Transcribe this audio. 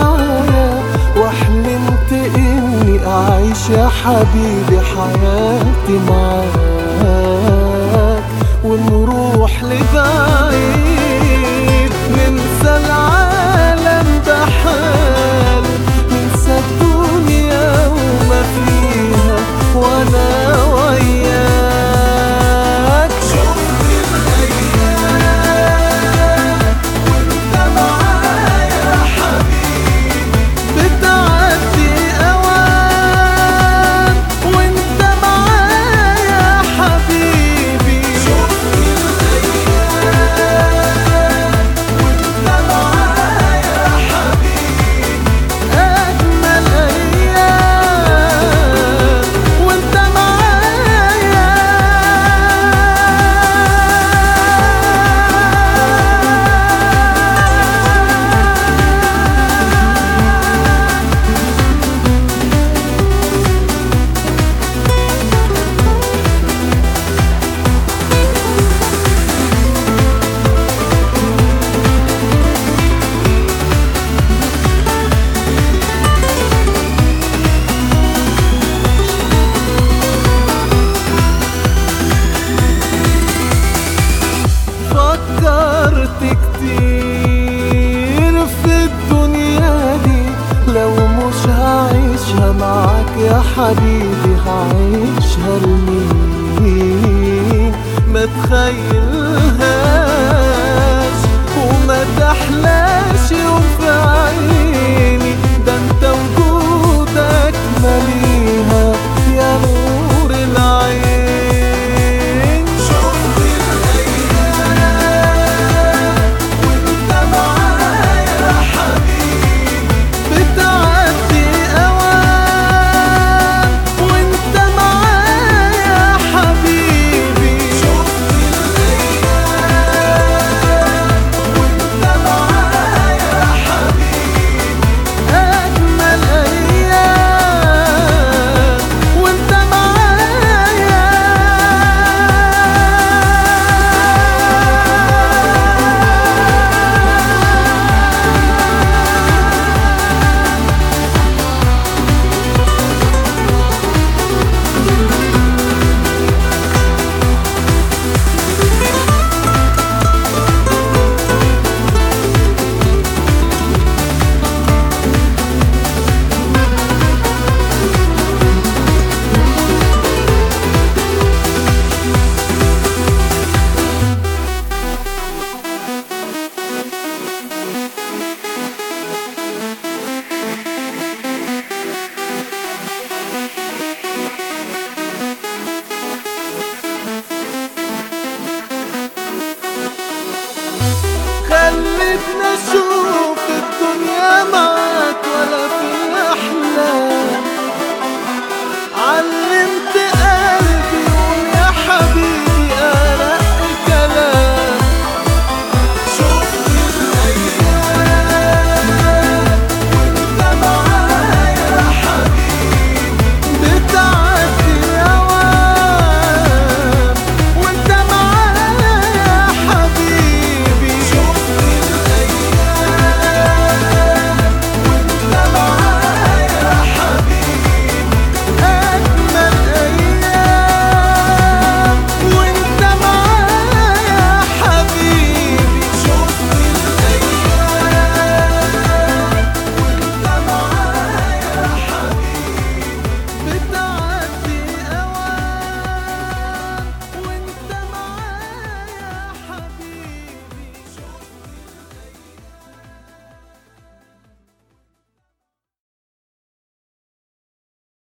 معايا وحلمت إني أعيش يا حبيبي حياتي معاك ونروح لبعيد. حبيبي هعيش هرمين ما تخيلها.